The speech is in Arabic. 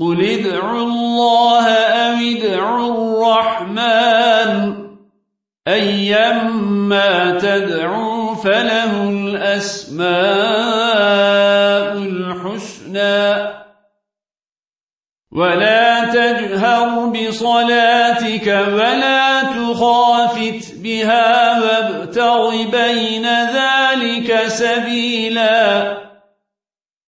قل ادعوا الله أو ادعوا الرحمن أيما تدعوا فله الأسماء الحسنى ولا تجهر بصلاتك ولا تخافت بها وابتغ بين ذلك سبيلاً